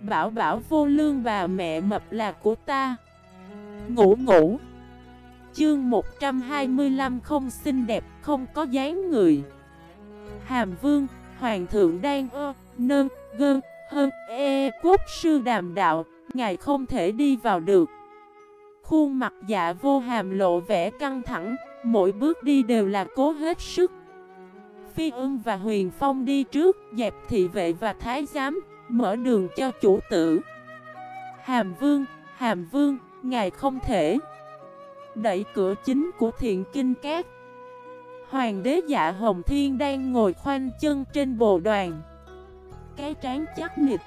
Bảo bảo vô lương bà mẹ mập là của ta. Ngủ ngủ. Chương 125 không xinh đẹp, không có dáng người. Hàm vương, Hoàng thượng đang ơ Nơn Gơn Hơn E Quốc sư đàm đạo, Ngài không thể đi vào được. Khuôn mặt dạ vô hàm lộ vẻ căng thẳng, Mỗi bước đi đều là cố hết sức. Phi ưng và Huyền Phong đi trước, Dẹp thị vệ và thái giám. Mở đường cho chủ tử. Hàm vương Hàm vương, Ngài không thể. Đẩy cửa chính của thiện kinh cát Hoàng đế dạ Hồng Thiên đang ngồi khoanh chân trên bồ đoàn. Cái trán chắc nịch.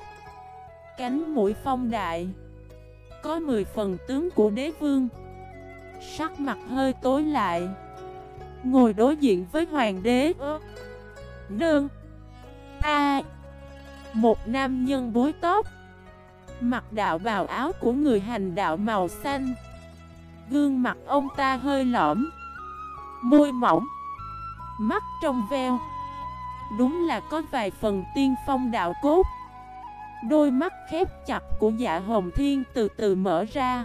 Cánh mũi phong đại. Có 10 phần tướng của đế vương. Sắc mặt hơi tối lại. Ngồi đối diện với hoàng đế. Đơn A. Một nam nhân bối tóc. Mặc đạo bào áo của người hành đạo màu xanh. Gương mặt ông ta hơi lõm. Môi mỏng. Mắt trong veo. Đúng là có vài phần tiên phong đạo cốt. Đôi mắt khép chặt của dạ hồng thiên từ từ mở ra.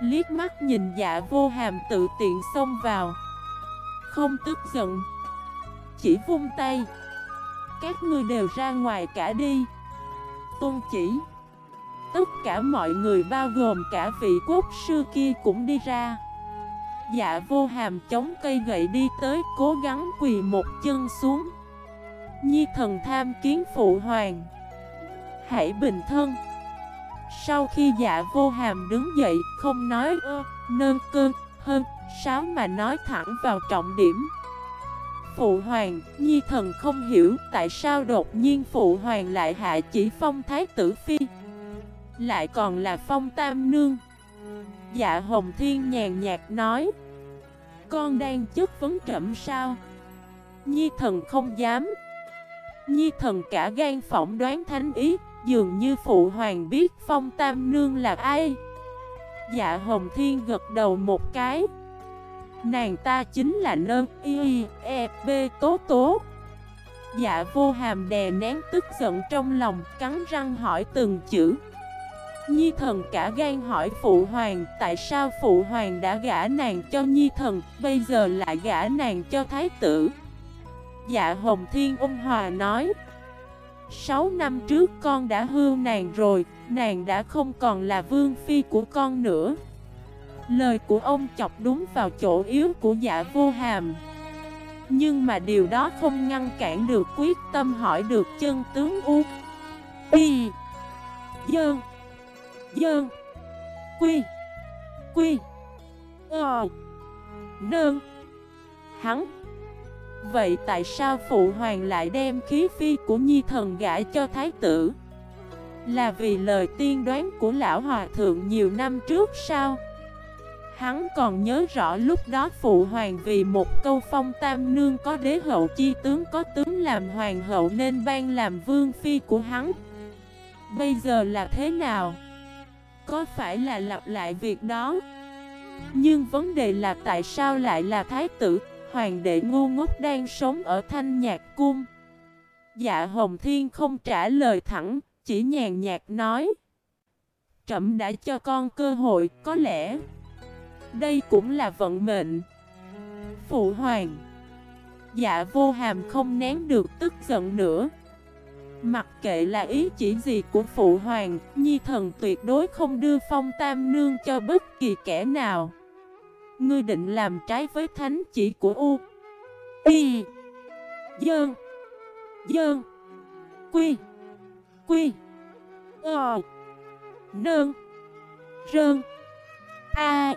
Liếc mắt nhìn dạ vô hàm tự tiện xông vào. Không tức giận. Chỉ vung tay. Các ngươi đều ra ngoài cả đi. Tôn chỉ. Tất cả mọi người bao gồm cả vị quốc sư kia cũng đi ra. Dạ vô hàm chống cây gậy đi tới cố gắng quỳ một chân xuống. Nhi thần tham kiến phụ hoàng. Hãy bình thân. Sau khi dạ vô hàm đứng dậy không nói ơ, nơn cơn, hơn, sáo mà nói thẳng vào trọng điểm. Phụ hoàng, nhi thần không hiểu tại sao đột nhiên phụ hoàng lại hạ chỉ phong thái tử phi Lại còn là phong tam nương. Dạ hồng thiên nhàn nhạt nói Con đang chất vấn trẩm sao? Nhi thần không dám. Nhi thần cả gan phỏng đoán thánh ý Dường như phụ hoàng biết phong tam nương là ai. Dạ hồng thiên gật đầu một cái. Nàng ta chính là nơn y e b tố tố. Dạ vô hàm đè nén tức giận trong lòng, Cắn răng hỏi từng chữ. Nhi thần cả gan hỏi phụ hoàng, Tại sao phụ hoàng đã gả nàng cho nhi thần, Bây giờ lại gả nàng cho thái tử? Dạ hồng thiên ôn hòa nói. Sáu năm trước con đã hưu nàng rồi, Nàng đã không còn là vương phi của con nữa. Lời của ông chọc đúng vào chỗ yếu của dạ vô hàm Nhưng mà điều đó không ngăn cản được quyết tâm hỏi được chân tướng U, Y, Dơn Dơn, Quy Quy Ờ Nơn Hắn Vậy tại sao phụ hoàng lại đem khí phi của nhi thần gã cho thái tử? Là vì lời tiên đoán của lão hòa thượng nhiều năm trước sao? Hắn còn nhớ rõ lúc đó phụ hoàng vì một câu phong tam nương có đế hậu chi tướng có tướng làm hoàng hậu nên ban làm vương phi của hắn. Bây giờ là thế nào? Có phải là lặp lại việc đó? Nhưng vấn đề là tại sao lại là thái tử hoàng đệ ngu ngốc đang sống ở thanh nhạc cung. Dạ Hồng Thiên không trả lời thẳng, chỉ nhàn nhạt nói. Trẩm đã cho con cơ hội, có lẽ đây cũng là vận mệnh. Phụ hoàng. Dạ vô hàm không nén được tức giận nữa. Mặc kệ là ý chỉ gì của phụ hoàng, nhi thần tuyệt đối không đưa phong tam nương cho bất kỳ kẻ nào. Ngươi định làm trái với thánh chỉ của U. Y. Dơn. Dơn. Quy. Quy. Ờ. Nơn. Rơn. A.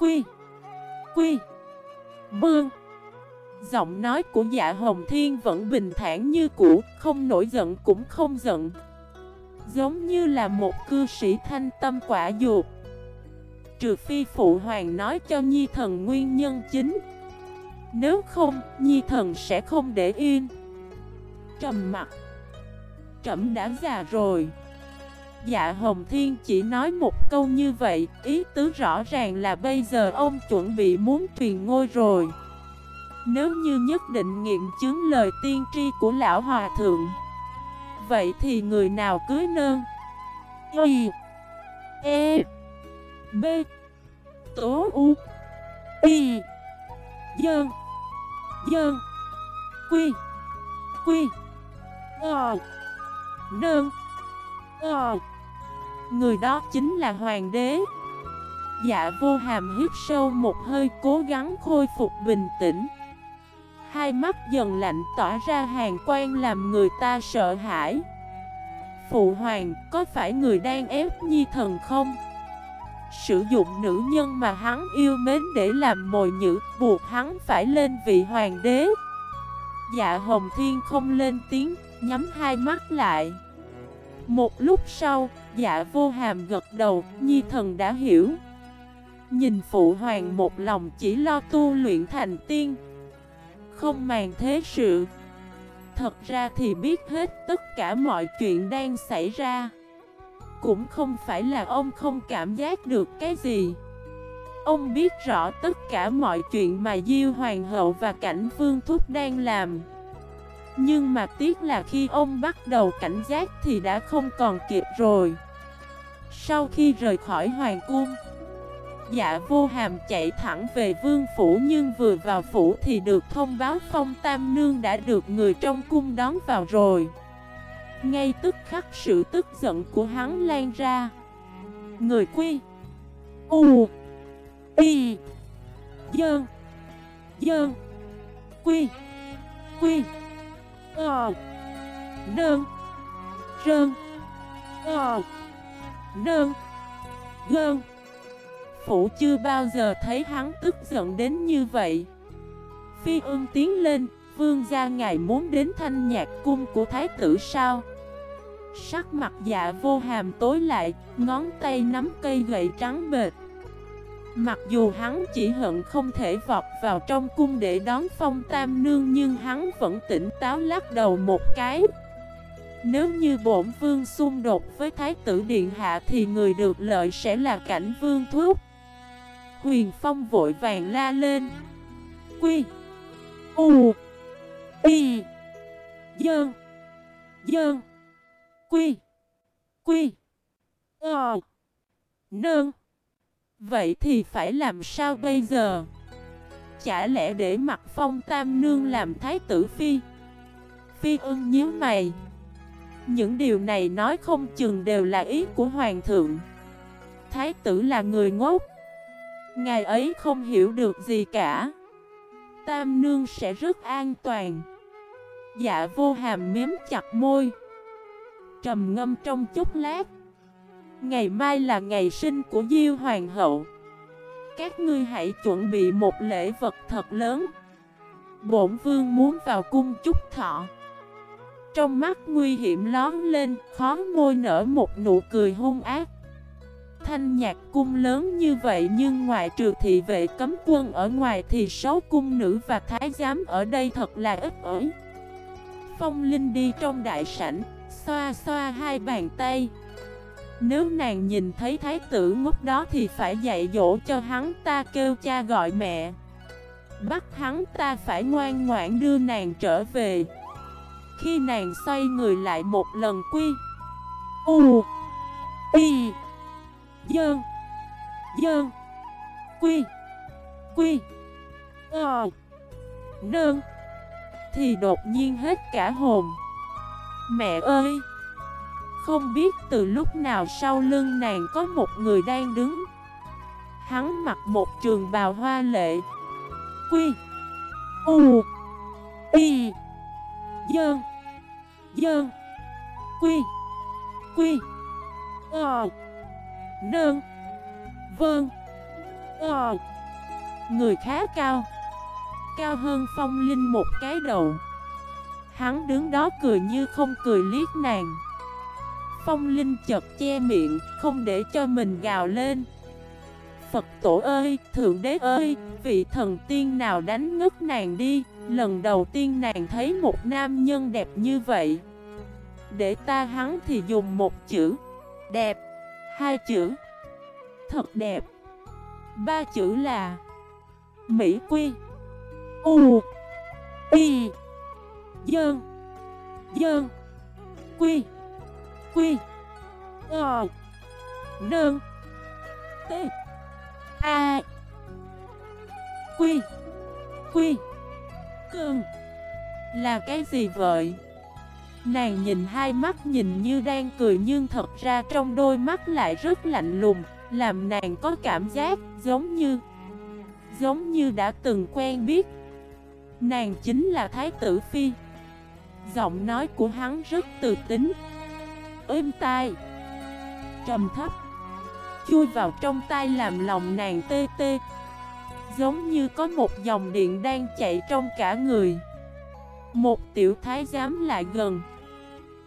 Quy. Quy. Bương. Giọng nói của dạ hồng thiên vẫn bình thản như cũ Không nổi giận cũng không giận. Giống như là một cư sĩ thanh tâm quả dục Trừ phi phụ hoàng nói cho nhi thần nguyên nhân chính. Nếu không, nhi thần sẽ không để yên. Trầm mặt. Trẩm đã già rồi. Dạ Hồng Thiên chỉ nói một câu như vậy, Ý tứ rõ ràng là bây giờ ông chuẩn bị muốn truyền ngôi rồi. Nếu như nhất định nghiệm chứng lời tiên tri của Lão Hòa Thượng, Vậy thì người nào cưới nơn? Y E B, Tố U Y Dơn Dơn Quy Quy Ờ Nơn Ờ. Người đó chính là hoàng đế. Dạ vô hàm hít sâu một hơi, cố gắng khôi phục bình tĩnh. Hai mắt dần lạnh tỏa ra hàng quan làm người ta sợ hãi. Phụ hoàng, có phải người đang ép nhi thần không? Sử dụng nữ nhân mà hắn yêu mến để làm mồi nhữ Buộc hắn phải lên vị hoàng đế. Dạ hồng thiên không lên tiếng, Nhắm hai mắt lại. Một lúc sau Dạ vô hàm gật đầu, Nhi thần đã hiểu. Nhìn phụ hoàng một lòng chỉ lo tu luyện thành tiên. Không màng thế sự. Thật ra thì biết hết tất cả mọi chuyện đang xảy ra. Cũng không phải là ông không cảm giác được cái gì. Ông biết rõ tất cả mọi chuyện mà Diêu Hoàng hậu và Cảnh Vương Thúc đang làm. Nhưng mà tiếc là khi ông bắt đầu cảnh giác thì đã không còn kịp rồi. Sau khi rời khỏi Hoàng Cung Dạ vô hàm chạy thẳng về vương phủ nhưng vừa vào phủ thì được thông báo phong tam nương đã được người trong cung đón vào rồi. Ngay tức khắc sự tức giận của hắn lan ra. Người quy, U Y Dơn Dơn Quy Quy. Ờ. Nơn Rơn Ờ. Nơn Gơn phủ chưa bao giờ thấy hắn tức giận đến như vậy. Phi ương tiến lên, Vương gia ngài muốn đến thanh nhạc cung của thái tử sao? Sắc mặt dạ vô hàm tối lại, Ngón tay nắm cây gậy trắng bệt. Mặc dù hắn chỉ hận không thể vọt vào trong cung để đón phong tam nương Nhưng hắn vẫn tỉnh táo lắc đầu một cái. Nếu như bổn vương xung đột với thái tử điện hạ Thì người được lợi sẽ là cảnh vương thuốc Huyền Phong vội vàng la lên. Quy, U Y Dơn Dơn, Quy Quy Ờ Nương Vậy thì phải làm sao bây giờ? Chả lẽ để mặt phong tam nương làm thái tử phi? Phi ưng nhíu mày. Những điều này nói không chừng đều là ý của hoàng thượng. Thái tử là người ngốc. Ngài ấy không hiểu được gì cả. Tam nương sẽ rất an toàn. Dạ vô hàm miếm chặt môi. Trầm ngâm trong chút lát. Ngày mai là ngày sinh của Diêu Hoàng hậu Các ngươi hãy chuẩn bị một lễ vật thật lớn Bổn vương muốn vào cung chúc thọ Trong mắt nguy hiểm lón lên Khó môi nở một nụ cười hung ác Thanh nhạc cung lớn như vậy nhưng ngoại trừ thị vệ cấm quân ở ngoài thì sáu cung nữ và thái giám ở đây thật là ít ỏi. Phong Linh đi trong đại sảnh, xoa xoa hai bàn tay. Nếu nàng nhìn thấy thái tử ngốc đó thì phải dạy dỗ cho hắn, ta kêu cha gọi mẹ. Bắt hắn, ta phải ngoan ngoãn đưa nàng trở về. Khi nàng xoay người lại một lần quy, U, Y, Dơn Dơn, Quy Quy Ờ Nơn, Thì đột nhiên hết cả hồn Mẹ ơi không biết từ lúc nào sau lưng nàng có một người đang đứng. Hắn mặc một trường bào hoa lệ. Quy. U. Y Dơn. Dơn. Quy. Quy. Ờ. Nơn. Vơn. Ờ. Người khá cao. Cao hơn phong linh một cái đầu. Hắn đứng đó cười như không cười liếc nàng. Phong linh chật che miệng Không để cho mình gào lên. Phật tổ ơi, Thượng đế ơi Vị thần tiên nào đánh ngất nàng đi? Lần đầu tiên nàng thấy một nam nhân đẹp như vậy. Để ta hắn thì dùng một chữ. Đẹp. Hai chữ. Thật đẹp. Ba chữ là Mỹ Quy. U. Y. Dơn. Dơn. Quy. Quy. Ờ. Nương. T. A. Quy. Quy. Cương. Là cái gì vậy? Nàng nhìn hai mắt nhìn như đang cười nhưng thật ra trong đôi mắt lại rất lạnh lùng, Làm nàng có cảm giác giống như Giống như đã từng quen biết. Nàng chính là Thái tử Phi. Giọng nói của hắn rất từ tính. Êm tai. Trầm thấp Chui vào trong tay làm lòng nàng tê tê Giống như có một dòng điện đang chạy trong cả người. Một tiểu thái giám lại gần.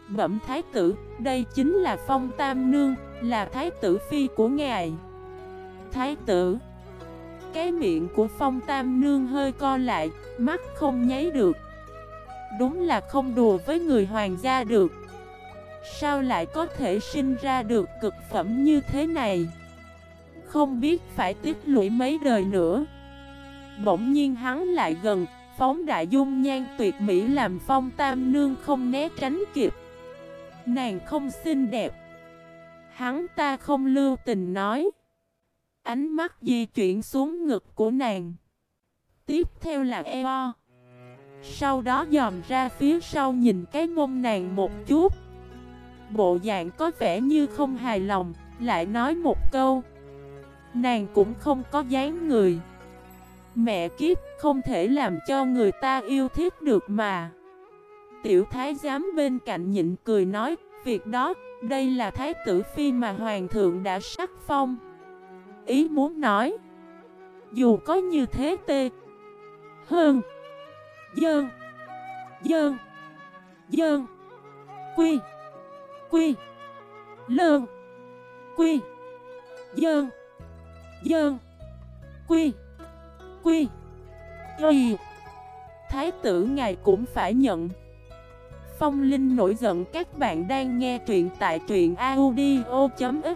Bẩm thái tử, đây chính là phong tam nương, là thái tử phi của ngài. Thái tử Cái miệng của phong tam nương hơi co lại, mắt không nháy được. Đúng là không đùa với người hoàng gia được. Sao lại có thể sinh ra được cực phẩm như thế này? Không biết phải tích lũy mấy đời nữa. Bỗng nhiên hắn lại gần, Phóng đại dung nhan tuyệt mỹ làm phong tam nương không né tránh kịp. Nàng không xinh đẹp. Hắn ta không lưu tình nói. Ánh mắt di chuyển xuống ngực của nàng. Tiếp theo là eo. Sau đó dòm ra phía sau nhìn cái mông nàng một chút. Bộ dạng có vẻ như không hài lòng Lại nói một câu. Nàng cũng không có dáng người. Mẹ kiếp không thể làm cho người ta yêu thích được mà. Tiểu thái giám bên cạnh nhịn cười nói Việc đó, đây là thái tử phi mà hoàng thượng đã sắc phong. Ý muốn nói Dù có như thế tê Hơn Dơn Dơn Dơn Quy Quy, Lơn, Quy, Dơn Dơn, Quy Quy, Y. Thái tử ngài cũng phải nhận. Phong Linh nổi giận các bạn đang nghe truyện tại truyện audio.fif